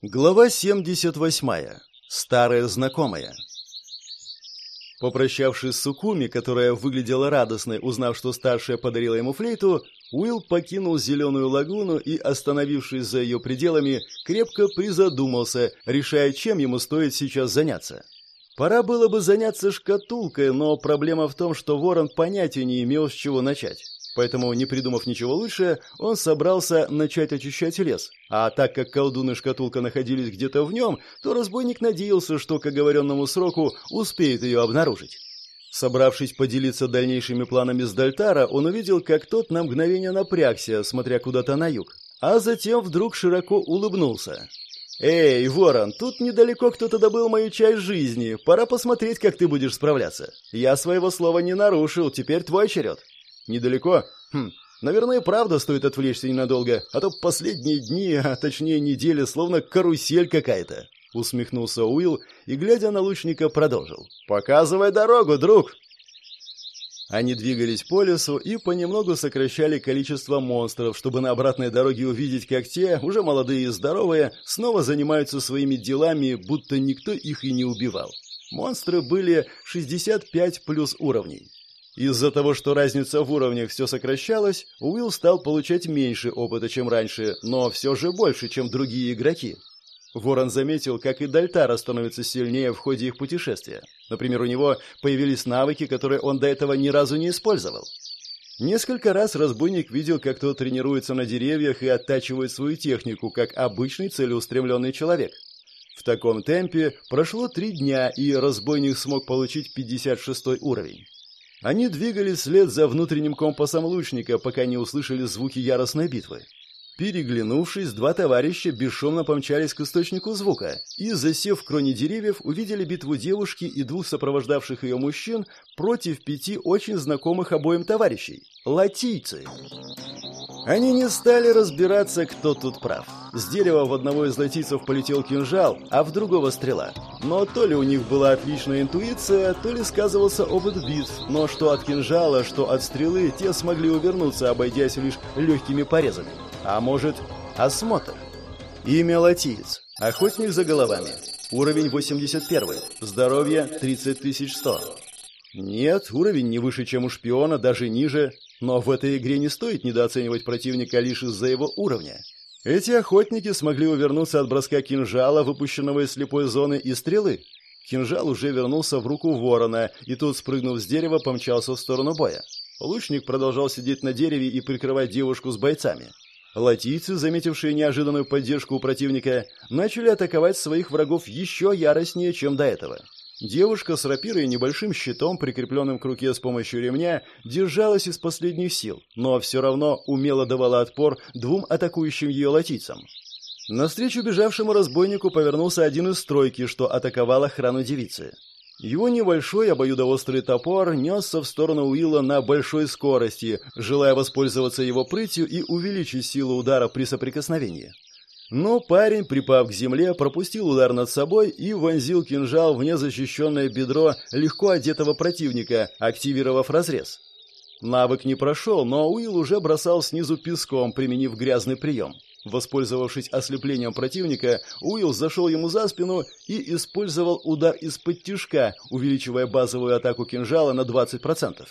Глава 78. Старая знакомая. Попрощавшись с Сукуми, которая выглядела радостной, узнав, что старшая подарила ему флейту, Уилл покинул зеленую лагуну и, остановившись за ее пределами, крепко призадумался, решая, чем ему стоит сейчас заняться. Пора было бы заняться шкатулкой, но проблема в том, что Ворон понятия не имел, с чего начать. Поэтому, не придумав ничего лучше, он собрался начать очищать лес. А так как колдун и шкатулка находились где-то в нем, то разбойник надеялся, что к оговоренному сроку успеет ее обнаружить. Собравшись поделиться дальнейшими планами с Дальтара, он увидел, как тот на мгновение напрягся, смотря куда-то на юг. А затем вдруг широко улыбнулся. «Эй, Ворон, тут недалеко кто-то добыл мою часть жизни. Пора посмотреть, как ты будешь справляться. Я своего слова не нарушил, теперь твой черед». Недалеко? Хм, наверное, правда стоит отвлечься ненадолго, а то последние дни, а точнее недели, словно карусель какая-то. Усмехнулся Уилл и, глядя на лучника, продолжил. «Показывай дорогу, друг!» Они двигались по лесу и понемногу сокращали количество монстров, чтобы на обратной дороге увидеть, как те, уже молодые и здоровые, снова занимаются своими делами, будто никто их и не убивал. Монстры были 65 плюс уровней. Из-за того, что разница в уровнях все сокращалась, Уилл стал получать меньше опыта, чем раньше, но все же больше, чем другие игроки. Ворон заметил, как и Дальтара становится сильнее в ходе их путешествия. Например, у него появились навыки, которые он до этого ни разу не использовал. Несколько раз разбойник видел, как тот тренируется на деревьях и оттачивает свою технику, как обычный целеустремленный человек. В таком темпе прошло три дня, и разбойник смог получить 56 уровень. Они двигались вслед за внутренним компасом лучника, пока не услышали звуки яростной битвы. Переглянувшись, два товарища бесшумно помчались к источнику звука и, засев в кроне деревьев, увидели битву девушки и двух сопровождавших ее мужчин против пяти очень знакомых обоим товарищей – латийцы. Они не стали разбираться, кто тут прав. С дерева в одного из латийцев полетел кинжал, а в другого стрела. Но то ли у них была отличная интуиция, то ли сказывался опыт битв, но что от кинжала, что от стрелы, те смогли увернуться, обойдясь лишь легкими порезами. А может, осмотр? Имя латиец. Охотник за головами. Уровень 81. Здоровье 30100. Нет, уровень не выше, чем у шпиона, даже ниже. Но в этой игре не стоит недооценивать противника лишь из-за его уровня. Эти охотники смогли увернуться от броска кинжала, выпущенного из слепой зоны, и стрелы. Кинжал уже вернулся в руку ворона, и тут, спрыгнув с дерева, помчался в сторону боя. Лучник продолжал сидеть на дереве и прикрывать девушку с бойцами. Латийцы, заметившие неожиданную поддержку у противника, начали атаковать своих врагов еще яростнее, чем до этого. Девушка с рапирой и небольшим щитом, прикрепленным к руке с помощью ремня, держалась из последних сил, но все равно умело давала отпор двум атакующим ее латийцам. Навстречу бежавшему разбойнику повернулся один из стройки, что атаковал охрану девицы. Его небольшой обоюдоострый топор несся в сторону Уилла на большой скорости, желая воспользоваться его прытью и увеличить силу удара при соприкосновении. Но парень, припав к земле, пропустил удар над собой и вонзил кинжал в незащищенное бедро легко одетого противника, активировав разрез. Навык не прошел, но Уилл уже бросал снизу песком, применив грязный прием. Воспользовавшись ослеплением противника, Уилл зашел ему за спину и использовал удар из-под тишка, увеличивая базовую атаку кинжала на 20%.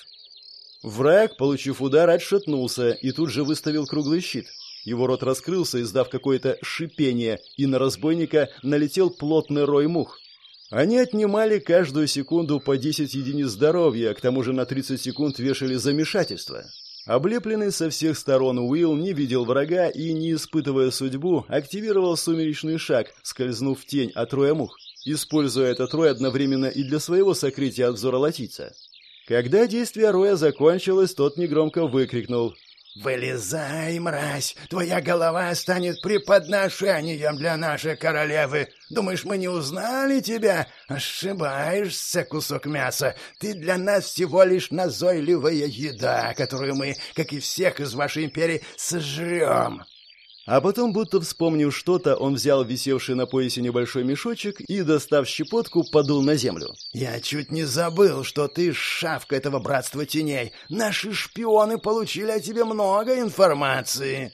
Враг, получив удар, отшатнулся и тут же выставил круглый щит – его рот раскрылся, издав какое-то шипение, и на разбойника налетел плотный рой мух. Они отнимали каждую секунду по 10 единиц здоровья, к тому же на 30 секунд вешали замешательство. Облепленный со всех сторон Уилл не видел врага и, не испытывая судьбу, активировал сумеречный шаг, скользнув в тень от роя мух, используя этот рой одновременно и для своего сокрытия от взора латица. Когда действие роя закончилось, тот негромко выкрикнул «Вылезай, мразь! Твоя голова станет преподношением для нашей королевы! Думаешь, мы не узнали тебя? Ошибаешься, кусок мяса! Ты для нас всего лишь назойливая еда, которую мы, как и всех из вашей империи, сожрем!» А потом, будто вспомнив что-то, он взял висевший на поясе небольшой мешочек и, достав щепотку, подул на землю. «Я чуть не забыл, что ты шавка этого братства теней. Наши шпионы получили о тебе много информации».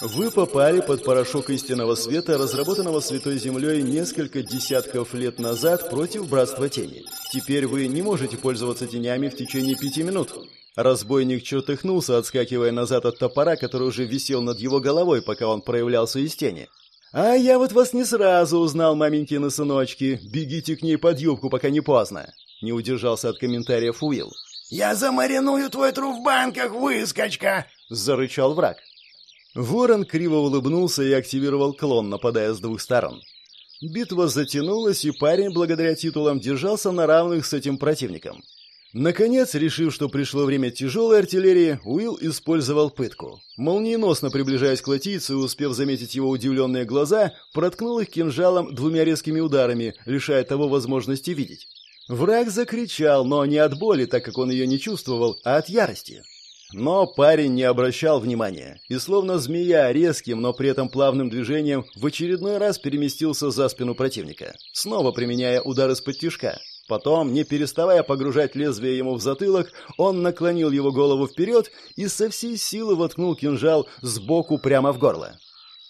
Вы попали под порошок истинного света, разработанного Святой Землей несколько десятков лет назад против Братства Тени. Теперь вы не можете пользоваться тенями в течение пяти минут. Разбойник чертыхнулся, отскакивая назад от топора, который уже висел над его головой, пока он проявлялся из тени. «А я вот вас не сразу узнал, маменькины сыночки. Бегите к ней под юбку, пока не поздно». Не удержался от комментариев Уилл. «Я замариную твой труп в банках, выскочка!» — зарычал враг. Ворон криво улыбнулся и активировал клон, нападая с двух сторон. Битва затянулась, и парень, благодаря титулам, держался на равных с этим противником. Наконец, решив, что пришло время тяжелой артиллерии, Уилл использовал пытку. Молниеносно приближаясь к латийцу и успев заметить его удивленные глаза, проткнул их кинжалом двумя резкими ударами, лишая того возможности видеть. Враг закричал, но не от боли, так как он ее не чувствовал, а от ярости. Но парень не обращал внимания и, словно змея, резким, но при этом плавным движением в очередной раз переместился за спину противника, снова применяя удар из-под тишка. Потом, не переставая погружать лезвие ему в затылок, он наклонил его голову вперед и со всей силы воткнул кинжал сбоку прямо в горло.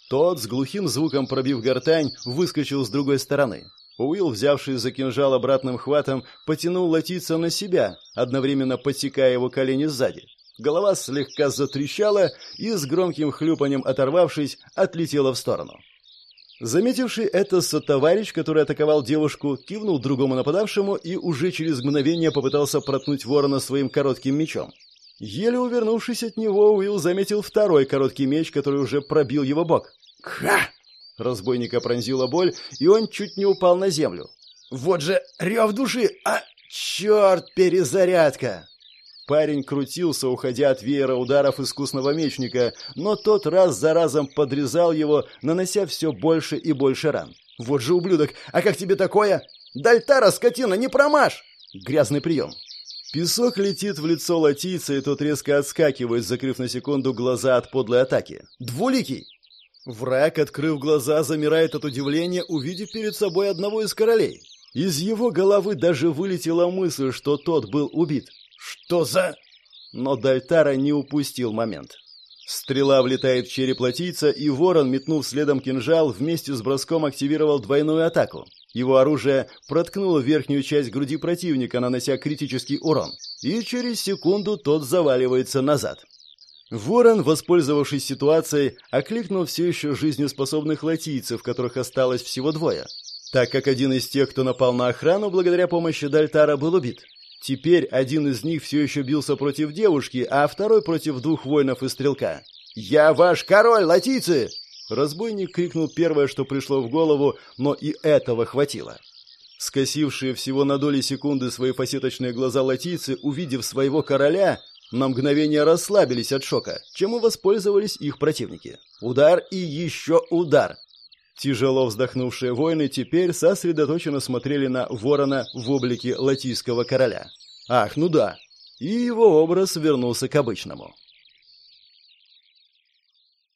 Тот, с глухим звуком пробив гортань, выскочил с другой стороны. Уилл, взявший за кинжал обратным хватом, потянул латица на себя, одновременно подсекая его колени сзади. Голова слегка затрещала и, с громким хлюпанием оторвавшись, отлетела в сторону. Заметивший это сотоварищ, который атаковал девушку, кивнул другому нападавшему и уже через мгновение попытался проткнуть ворона своим коротким мечом. Еле увернувшись от него, Уилл заметил второй короткий меч, который уже пробил его бок. «Ха!» Разбойника пронзила боль, и он чуть не упал на землю. «Вот же рев души! А, черт, перезарядка!» Парень крутился, уходя от веера ударов искусного мечника, но тот раз за разом подрезал его, нанося все больше и больше ран. «Вот же ублюдок! А как тебе такое? Дальтара, скотина, не промажь!» Грязный прием. Песок летит в лицо латийца, и тот резко отскакивает, закрыв на секунду глаза от подлой атаки. «Двуликий!» Враг, открыв глаза, замирает от удивления, увидев перед собой одного из королей. Из его головы даже вылетела мысль, что тот был убит. «Что за...» Но Дальтара не упустил момент. Стрела влетает в череп латийца, и ворон, метнув следом кинжал, вместе с броском активировал двойную атаку. Его оружие проткнуло верхнюю часть груди противника, нанося критический урон. И через секунду тот заваливается назад. Ворон, воспользовавшись ситуацией, окликнул все еще жизнеспособных латийцев, которых осталось всего двое. Так как один из тех, кто напал на охрану, благодаря помощи Дальтара был убит. Теперь один из них все еще бился против девушки, а второй против двух воинов и стрелка. «Я ваш король, латийцы!» Разбойник крикнул первое, что пришло в голову, но и этого хватило. Скосившие всего на доли секунды свои фасеточные глаза латийцы, увидев своего короля, на мгновение расслабились от шока, чем и воспользовались их противники. Удар и еще удар. Тяжело вздохнувшие воины теперь сосредоточенно смотрели на ворона в облике латийского короля. Ах, ну да. И его образ вернулся к обычному.